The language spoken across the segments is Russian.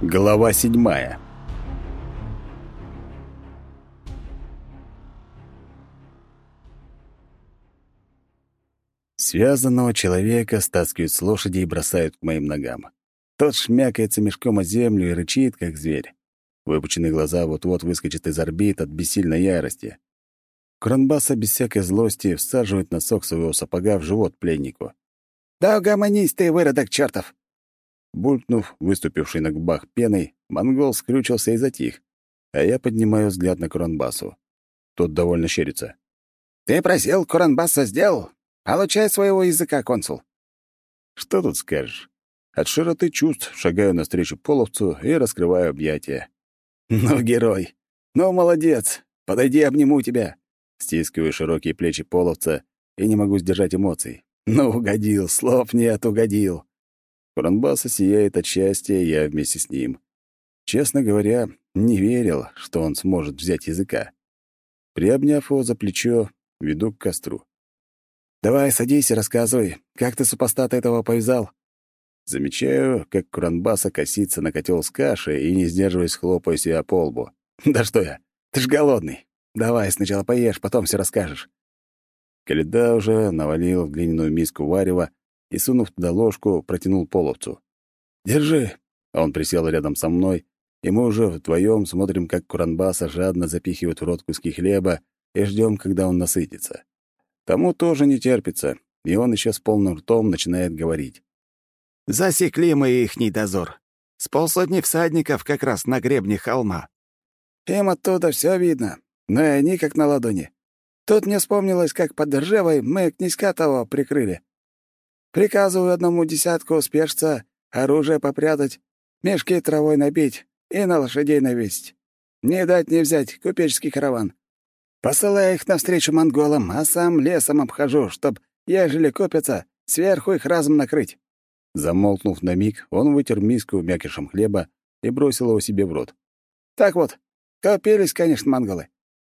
Глава седьмая. Связанного человека стаскивают с лошади и бросают к моим ногам. Тот шмякается мешком о землю и рычит, как зверь. Выпученные глаза вот-вот выскочат из орбит от бессильной ярости. Кронбаса без всякой злости всаживает носок своего сапога в живот пленнику. «Да угомонись ты, выродок чертов!» Булькнув, выступивший на губах пеной, монгол скрючился и затих, а я поднимаю взгляд на Куранбасу. Тот довольно щерится. «Ты просил, Куранбаса сделал. Получай своего языка, консул». Что тут скажешь? От широты чувств шагаю навстречу половцу и раскрываю объятия. «Ну, герой! Ну, молодец! Подойди, обниму тебя!» Стискиваю широкие плечи половца и не могу сдержать эмоций. «Ну, угодил! Слов нет, угодил!» Куранбаса сияет от счастья, я вместе с ним. Честно говоря, не верил, что он сможет взять языка. Приобняв его за плечо, веду к костру. «Давай, садись и рассказывай, как ты супостата этого повязал?» Замечаю, как Куранбаса косится на котел с кашей и, не сдерживаясь, хлопаю себя по лбу. «Да что я? Ты ж голодный. Давай сначала поешь, потом все расскажешь». Каледа уже навалил в глиняную миску варева и, сунув туда ложку, протянул половцу. «Держи!» Он присел рядом со мной, и мы уже вдвоем смотрим, как Куранбаса жадно запихивает в рот куски хлеба и ждем, когда он насытится. Тому тоже не терпится, и он еще с полным ртом начинает говорить. «Засекли мы ихний дозор. С полсотни всадников как раз на гребне холма. Им оттуда все видно, но и они как на ладони. Тут мне вспомнилось, как под Ржевой мы князька того прикрыли. Приказываю одному десятку успешца оружие попрятать, мешки травой набить и на лошадей навесить. Не дать не взять купеческий караван. Посылаю их навстречу монголам, а сам лесом обхожу, чтоб, ежели купятся, сверху их разом накрыть». Замолкнув на миг, он вытер миску мякишем хлеба и бросил его себе в рот. «Так вот, купились, конечно, монголы.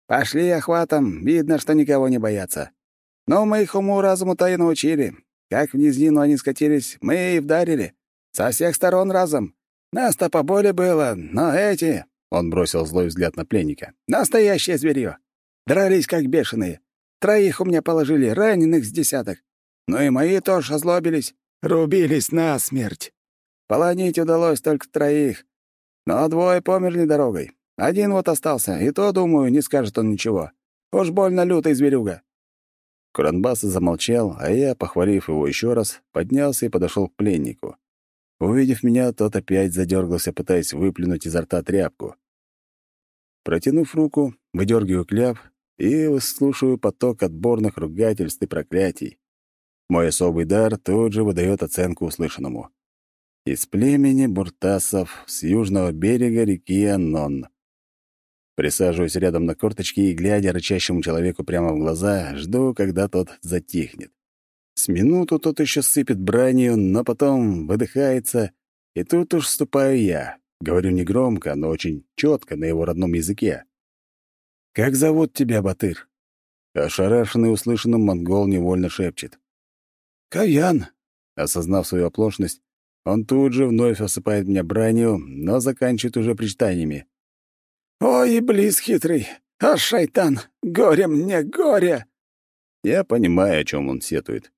Пошли охватом, видно, что никого не боятся. Но мы их уму-разуму-то и научили, как в низину они скатились, мы и вдарили. Со всех сторон разом. Нас-то поболе было, но эти...» Он бросил злой взгляд на пленника. «Настоящее зверье. Дрались как бешеные. Троих у меня положили, раненых с десяток. Ну и мои тоже озлобились. Рубились насмерть. Полонить удалось только троих. Но двое померли дорогой. Один вот остался, и то, думаю, не скажет он ничего. Уж больно лютый зверюга. Куранбаса замолчал, а я, похвалив его еще раз, поднялся и подошел к пленнику. Увидев меня, тот опять задергался, пытаясь выплюнуть изо рта тряпку. Протянув руку, выдергиваю кляп и выслушиваю поток отборных ругательств и проклятий. Мой особый дар тут же выдает оценку услышанному. Из племени буртасов с южного берега реки Аннон. Присаживаюсь рядом на корточки и, глядя рычащему человеку прямо в глаза, жду, когда тот затихнет. С минуту тот еще сыпет бранью, но потом выдыхается, и тут уж вступаю я. Говорю негромко, но очень четко на его родном языке. «Как зовут тебя, Батыр?» Ошарашенный услышанным, монгол невольно шепчет. «Каян!» Осознав свою оплошность, он тут же вновь осыпает меня бранью, но заканчивает уже причитаниями. «Ой, близ хитрый! А шайтан! Горе мне, горе!» Я понимаю, о чем он сетует.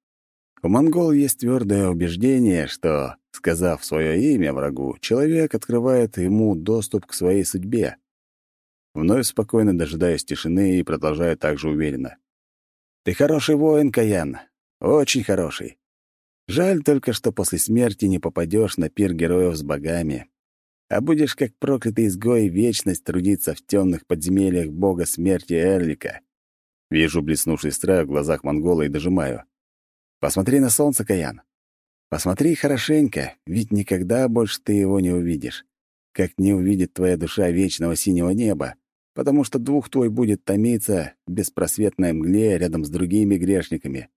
У монгол есть твердое убеждение, что, сказав свое имя врагу, человек открывает ему доступ к своей судьбе. Вновь спокойно дожидаюсь тишины и продолжаю также уверенно. «Ты хороший воин, Каян. Очень хороший. Жаль только, что после смерти не попадешь на пир героев с богами а будешь как проклятый изгой вечность трудиться в темных подземельях бога смерти Эрлика. Вижу блеснувший страх в глазах монгола и дожимаю. Посмотри на солнце, Каян. Посмотри хорошенько, ведь никогда больше ты его не увидишь. Как не увидит твоя душа вечного синего неба, потому что двух твой будет томиться в беспросветной мгле рядом с другими грешниками.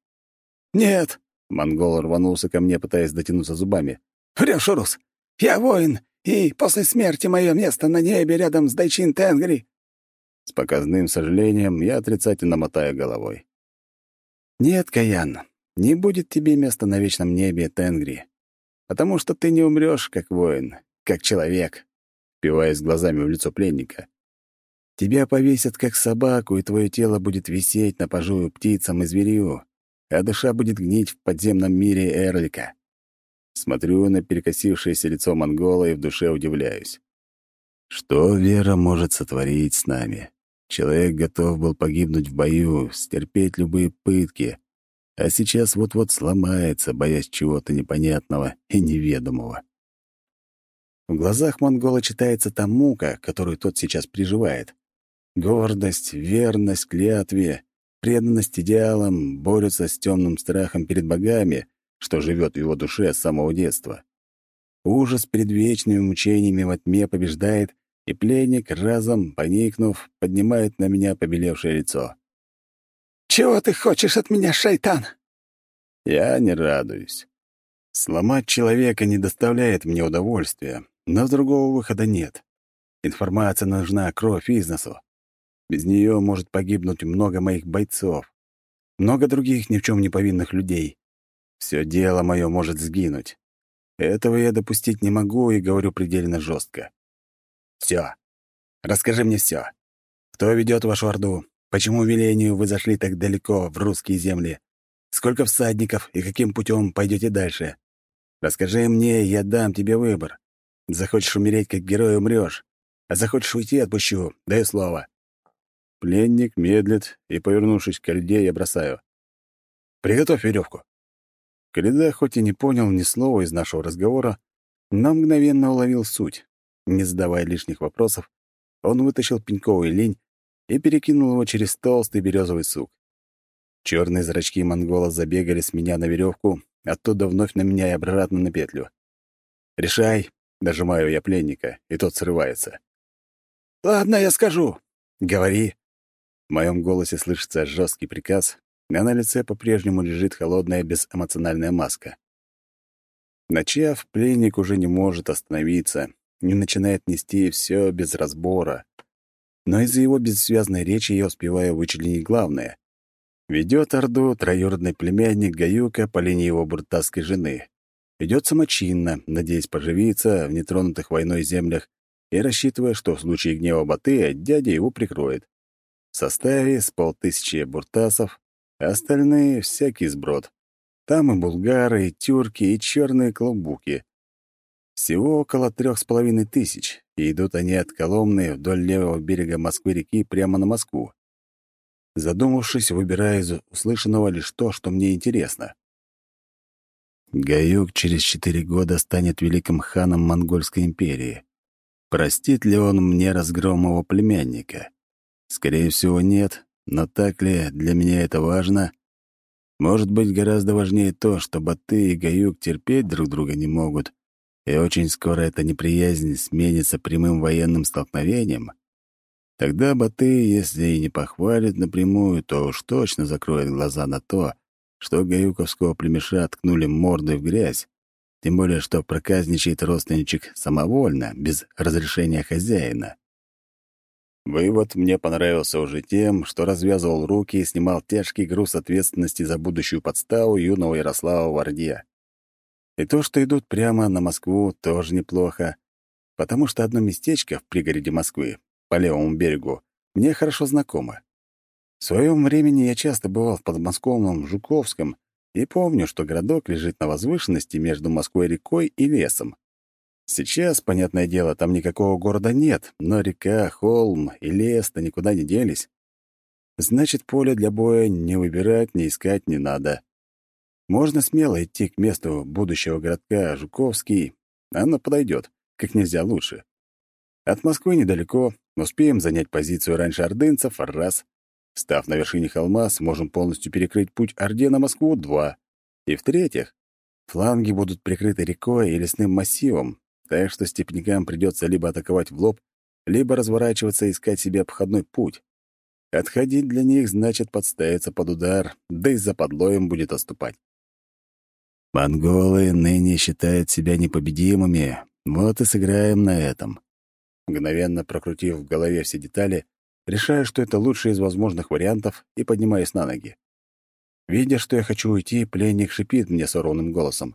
«Нет!» — монгол рванулся ко мне, пытаясь дотянуться зубами. «Врёшь, Урус! Я воин, и после смерти мое место на небе рядом с Дайчин Тенгри». С показным сожалением я отрицательно мотаю головой. «Нет, Каян, не будет тебе места на вечном небе Тенгри, потому что ты не умрешь как воин, как человек», впиваясь глазами в лицо пленника. «Тебя повесят как собаку, и твое тело будет висеть на пожую птицам и зверю, а душа будет гнить в подземном мире Эрлика». Смотрю на перекосившееся лицо монгола и в душе удивляюсь. Что вера может сотворить с нами? Человек готов был погибнуть в бою, стерпеть любые пытки, а сейчас вот-вот сломается, боясь чего-то непонятного и неведомого. В глазах монгола читается та мука, которую тот сейчас переживает. Гордость, верность клятве, преданность идеалам борются с темным страхом перед богами, что живет в его душе с самого детства. Ужас перед вечными мучениями во тьме побеждает, и пленник, разом поникнув, поднимает на меня побелевшее лицо. «Чего ты хочешь от меня, шайтан?» Я не радуюсь. Сломать человека не доставляет мне удовольствия, но другого выхода нет. Информация нужна кровь из носу. Без нее может погибнуть много моих бойцов, много других ни в чем не повинных людей. Все дело мое может сгинуть. Этого я допустить не могу и говорю предельно жестко. Все. Расскажи мне все. Кто ведет вашу орду? Почему велению вы зашли так далеко в русские земли? Сколько всадников и каким путем пойдете дальше? Расскажи мне, я дам тебе выбор. Захочешь умереть как герой, умрешь. А захочешь уйти, отпущу. Даю слово. Пленник медлит, и, повернувшись к Кальде, я бросаю. «Приготовь веревку. Коляда хоть и не понял ни слова из нашего разговора, но мгновенно уловил суть. Не задавая лишних вопросов, он вытащил пеньковый линь и перекинул его через толстый березовый сук. Черные зрачки монгола забегали с меня на веревку, оттуда вновь на меня и обратно на петлю. «Решай!» — нажимаю я пленника, и тот срывается. «Ладно, я скажу». «Говори». В моем голосе слышится жесткий приказ, а на лице по-прежнему лежит холодная безэмоциональная маска. Начав, пленник уже не может остановиться, не начинает нести все без разбора. Но из-за его бессвязной речи я успеваю вычленить главное. Ведет Орду троюродный племянник Гаюка по линии его буртасской жены. Идет самочинно, надеясь поживиться в нетронутых войной землях и рассчитывая, что в случае гнева Батыя дядя его прикроет. В составе с полтысячи буртасов, остальные — всякий сброд. Там и булгары, и тюрки, и черные клубуки. Всего около трех с половиной тысяч, и идут они от Коломны вдоль левого берега Москвы-реки прямо на Москву. Задумавшись, выбираю из услышанного лишь то, что мне интересно. Гаюк через четыре года станет великим ханом Монгольской империи. Простит ли он мне разгром его племянника? Скорее всего, нет, но так ли для меня это важно? Может быть, гораздо важнее то, что Баты и Гаюк терпеть друг друга не могут, и очень скоро эта неприязнь сменится прямым военным столкновением? Тогда Баты, если и не похвалит напрямую, то уж точно закроет глаза на то, что гаюковского племеша ткнули мордой в грязь, тем более что проказничает родственничек самовольно, без разрешения хозяина. Вывод мне понравился уже тем, что развязывал руки и снимал тяжкий груз ответственности за будущую подставу юного Ярослава в Орде. И то, что идут прямо на Москву, тоже неплохо, потому что одно местечко в пригороде Москвы, по левому берегу, мне хорошо знакомо. В своем времени я часто бывал в подмосковном Жуковском и помню, что городок лежит на возвышенности между Москвой-рекой и лесом. Сейчас, понятное дело, там никакого города нет, но река, холм и лес-то никуда не делись. Значит, поле для боя не выбирать, не искать не надо. Можно смело идти к месту будущего городка Жуковский. Оно подойдет, как нельзя лучше. От Москвы недалеко, успеем занять позицию раньше ордынцев — раз. Став на вершине холма, сможем полностью перекрыть путь Орде на Москву — два. И в-третьих, фланги будут прикрыты рекой и лесным массивом, так что степнякам придется либо атаковать в лоб, либо разворачиваться и искать себе обходной путь. Отходить для них значит подставиться под удар, да и за подлоем будет отступать. Монголы ныне считают себя непобедимыми, вот и сыграем на этом. Мгновенно прокрутив в голове все детали, решаю, что это лучший из возможных вариантов, и поднимаюсь на ноги. Видя, что я хочу уйти, пленник шипит мне с ровным голосом.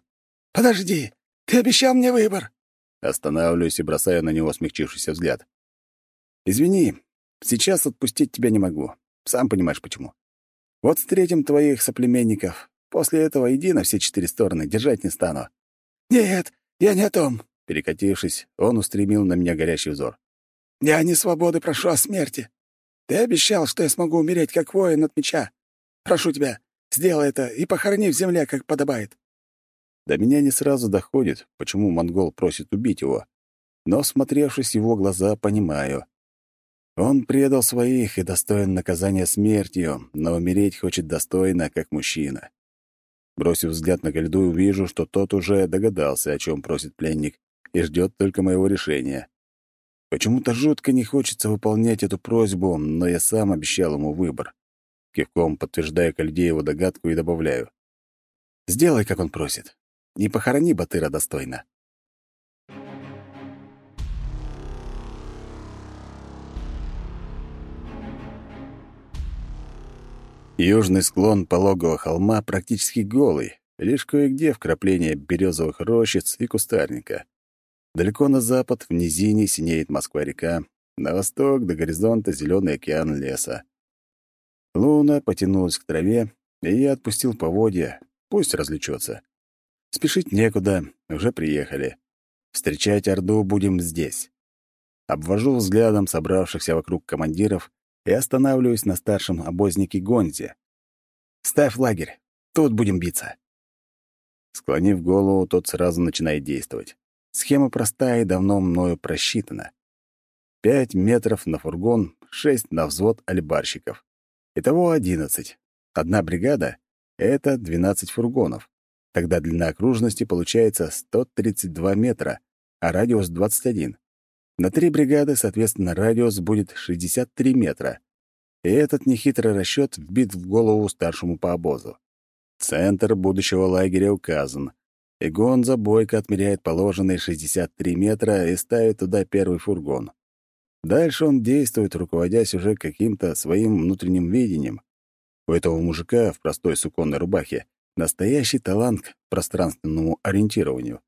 «Подожди! Ты обещал мне выбор!» Останавливаюсь и бросаю на него смягчившийся взгляд. «Извини, сейчас отпустить тебя не могу. Сам понимаешь, почему. Вот встретим твоих соплеменников. После этого иди на все четыре стороны, держать не стану». «Нет, я не о том». Перекатившись, он устремил на меня горящий взор. «Я не свободы прошу, а смерти. Ты обещал, что я смогу умереть, как воин от меча. Прошу тебя, сделай это и похорони в земле, как подобает». До меня не сразу доходит, почему монгол просит убить его. Но, смотревшись его глаза, понимаю. Он предал своих и достоин наказания смертью, но умереть хочет достойно, как мужчина. Бросив взгляд на Кальду, вижу, что тот уже догадался, о чем просит пленник, и ждет только моего решения. Почему-то жутко не хочется выполнять эту просьбу, но я сам обещал ему выбор. Кивком подтверждая Кальде его догадку и добавляю. «Сделай, как он просит. Не похорони Батыра достойно». Южный склон пологого холма практически голый, лишь кое-где вкрапления березовых рощиц и кустарника. Далеко на запад, в низине, синеет Москва-река, на восток до горизонта зеленый океан леса. Луна потянулась к траве, и я отпустил поводья, пусть развлечется. Спешить некуда, уже приехали. Встречать Орду будем здесь. Обвожу взглядом собравшихся вокруг командиров и останавливаюсь на старшем обознике Гонзе. «Ставь лагерь, тут будем биться». Склонив голову, тот сразу начинает действовать. Схема простая и давно мною просчитана. Пять метров на фургон, шесть на взвод альбарщиков. Итого одиннадцать. Одна бригада — это двенадцать фургонов. Тогда длина окружности получается 132 метра, а радиус — 21. На три бригады, соответственно, радиус будет 63 метра. И этот нехитрый расчет вбит в голову старшему по обозу. Центр будущего лагеря указан. И Гонза бойко отмеряет положенные 63 метра и ставит туда первый фургон. Дальше он действует, руководясь уже каким-то своим внутренним видением. У этого мужика в простой суконной рубахе настоящий талант к пространственному ориентированию.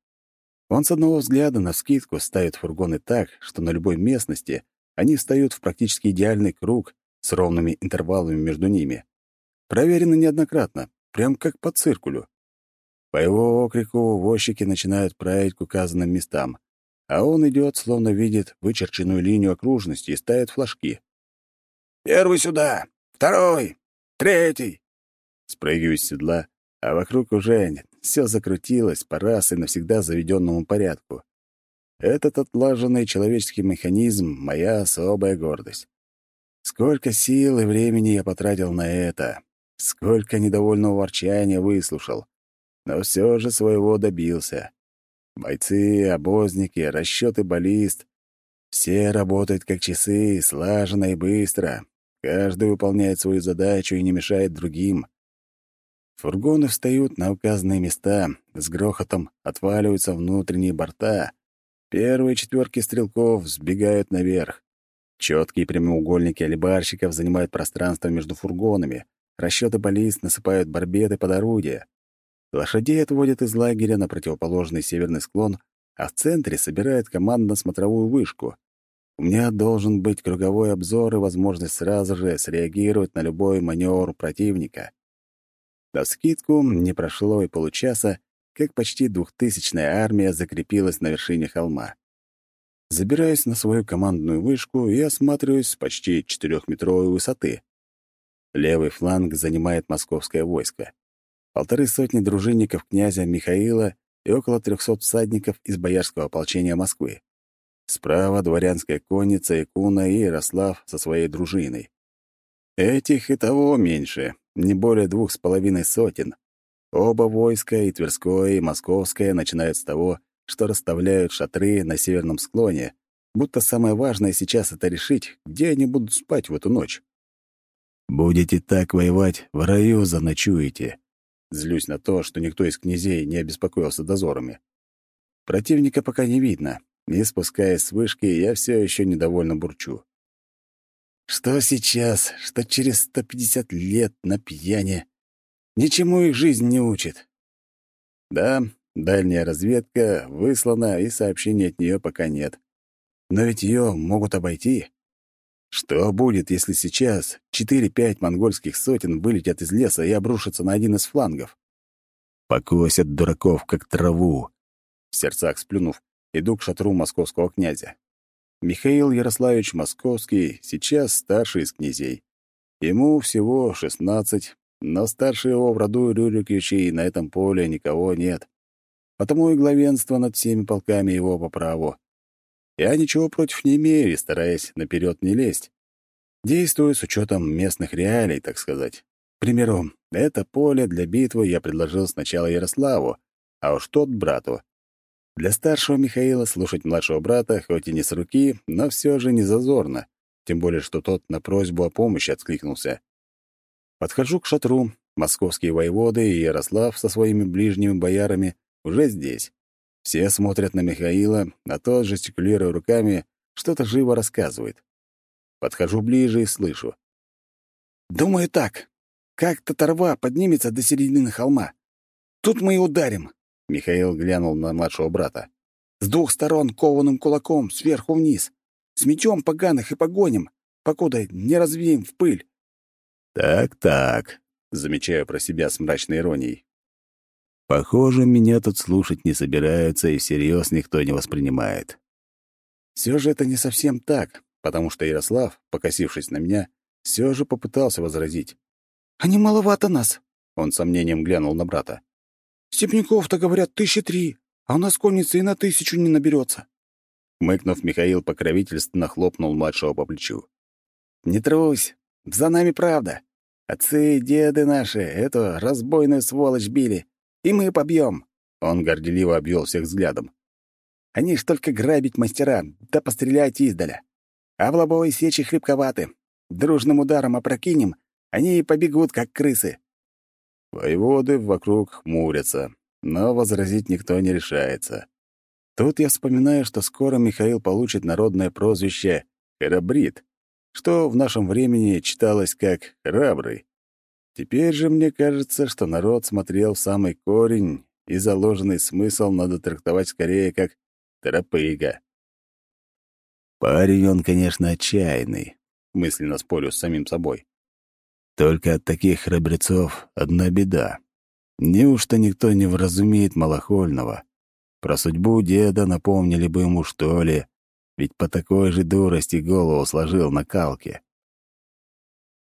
Он с одного взгляда на скидку ставит фургоны так, что на любой местности они встают в практически идеальный круг с ровными интервалами между ними. Проверено неоднократно, прям как по циркулю. По его окрику возчики начинают править к указанным местам, а он идет, словно видит вычерченную линию окружности и ставит флажки. «Первый сюда! Второй! Третий!» Спрыгиваю с седла, а вокруг уже все закрутилось по раз и навсегда заведенному порядку. Этот отлаженный человеческий механизм — моя особая гордость. Сколько сил и времени я потратил на это, сколько недовольного ворчания выслушал, но все же своего добился. Бойцы, обозники, расчеты баллист — все работают как часы, слаженно и быстро. Каждый выполняет свою задачу и не мешает другим. Фургоны встают на указанные места, с грохотом отваливаются внутренние борта. Первые четверки стрелков сбегают наверх. Четкие прямоугольники алибарщиков занимают пространство между фургонами. Расчеты баллист насыпают барбеты под орудия. Лошадей отводят из лагеря на противоположный северный склон, а в центре собирают командно-смотровую вышку. У меня должен быть круговой обзор и возможность сразу же среагировать на любой маневр противника. На скидку не прошло и получаса, как почти двухтысячная армия закрепилась на вершине холма. Забираюсь на свою командную вышку и осматриваюсь с почти четырехметровой высоты. Левый фланг занимает московское войско. Полторы сотни дружинников князя Михаила и около трехсот всадников из боярского ополчения Москвы. Справа дворянская конница Якуна и Ярослав со своей дружиной. Этих и того меньше, не более двух с половиной сотен. Оба войска, и Тверское, и Московское, начинают с того, что расставляют шатры на северном склоне, будто самое важное сейчас — это решить, где они будут спать в эту ночь. «Будете так воевать, в раю заночуете». Злюсь на то, что никто из князей не обеспокоился дозорами. Противника пока не видно, и, спускаясь с вышки, я все еще недовольно бурчу. Что сейчас, что через 150 лет на пьяне. Ничему их жизнь не учит. Да, Дальняя разведка выслана, и сообщений от нее пока нет. Но ведь ее могут обойти. Что будет, если сейчас 4-5 монгольских сотен вылетят из леса и обрушатся на один из флангов? Покосят дураков, как траву. В сердцах сплюнув, иду к шатру московского князя. Михаил Ярославич Московский сейчас старший из князей. Ему всего 16, но старше его в роду Рюриковичей на этом поле никого нет. Потому и главенство над всеми полками его по праву. Я ничего против не имею и стараюсь наперед не лезть. Действую с учетом местных реалий, так сказать. К примеру, это поле для битвы я предложил сначала Ярославу, а уж тот — брату. Для старшего Михаила слушать младшего брата, хоть и не с руки, но все же не зазорно, тем более что тот на просьбу о помощи откликнулся. Подхожу к шатру, московские воеводы и Ярослав со своими ближними боярами уже здесь. Все смотрят на Михаила, а тот, жестикулируя руками, что-то живо рассказывает. Подхожу ближе и слышу. «Думаю так. Как татарва поднимется до середины холма. Тут мы и ударим», — Михаил глянул на младшего брата. «С двух сторон кованым кулаком, сверху вниз. С мечом поганых и погоним, покуда не развеем в пыль». «Так-так», — замечаю про себя с мрачной иронией. Похоже, меня тут слушать не собираются и всерьез никто не воспринимает. Все же это не совсем так, потому что Ярослав, покосившись на меня, все же попытался возразить. «Они маловато нас», — он сомнением глянул на брата. «Степняков-то, говорят, тысячи три, а у нас конницы и на тысячу не наберется. Мыкнув, Михаил покровительственно хлопнул младшего по плечу. «Не трусь, за нами правда. Отцы и деды наши эту разбойную сволочь били, и мы побьем. Он горделиво обвел всех взглядом. Они ж только грабить мастера, да пострелять издаля. А в лобовой сечи хлебковаты. Дружным ударом опрокинем, они и побегут, как крысы. Воеводы вокруг хмурятся, но возразить никто не решается. Тут я вспоминаю, что скоро Михаил получит народное прозвище «Храбрит», что в нашем времени читалось как «Храбрый». Теперь же мне кажется, что народ смотрел в самый корень, и заложенный смысл надо трактовать скорее как «торопыга». Парень он, конечно, отчаянный, мысленно спорю с самим собой. Только от таких храбрецов одна беда. Неужто никто не вразумеет малохольного? Про судьбу деда напомнили бы ему, что ли, ведь по такой же дурости голову сложил на калке.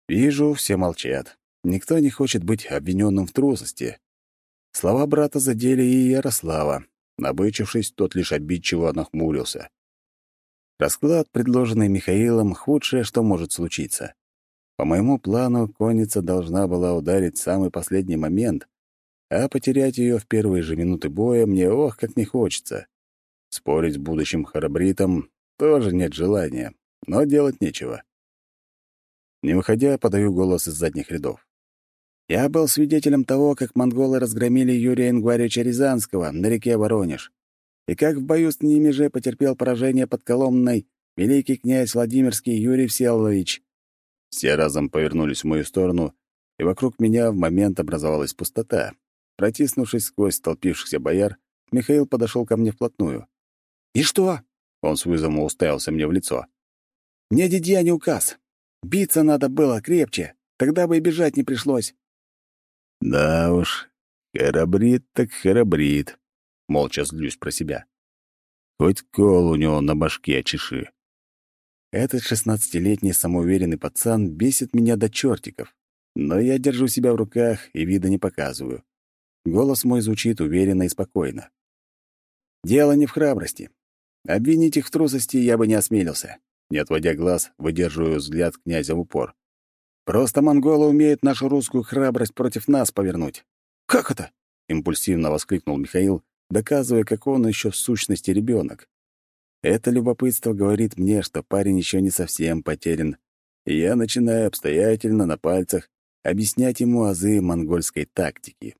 Вижу, все молчат. Никто не хочет быть обвиненным в трусости. Слова брата задели и Ярослава. Набычившись, тот лишь обидчиво нахмурился. Расклад, предложенный Михаилом, худшее, что может случиться. По моему плану, конница должна была ударить в самый последний момент, а потерять ее в первые же минуты боя мне ох, как не хочется. Спорить с будущим храбритом тоже нет желания, но делать нечего. Не выходя, подаю голос из задних рядов. Я был свидетелем того, как монголы разгромили Юрия Ингваревича Рязанского на реке Воронеж, и как в бою с ними же потерпел поражение под Коломной великий князь Владимирский Юрий Всеволодович. Все разом повернулись в мою сторону, и вокруг меня в момент образовалась пустота. Протиснувшись сквозь столпившихся бояр, Михаил подошел ко мне вплотную. «И что?» — он с вызовом уставился мне в лицо. «Мне дядя не указ. Биться надо было крепче, тогда бы и бежать не пришлось. Да уж, храбрит так храбрит. Молча злюсь про себя. Хоть кол у него на башке чеши. Этот шестнадцатилетний самоуверенный пацан бесит меня до чертиков. Но я держу себя в руках и вида не показываю. Голос мой звучит уверенно и спокойно. Дело не в храбрости. Обвинить их в трусости я бы не осмелился. Не отводя глаз, выдерживаю взгляд князя в упор. Просто монголы умеют нашу русскую храбрость против нас повернуть. Как это? импульсивно воскликнул Михаил, доказывая, как он еще в сущности ребенок. Это любопытство говорит мне, что парень еще не совсем потерян, и я начинаю обстоятельно на пальцах объяснять ему азы монгольской тактики.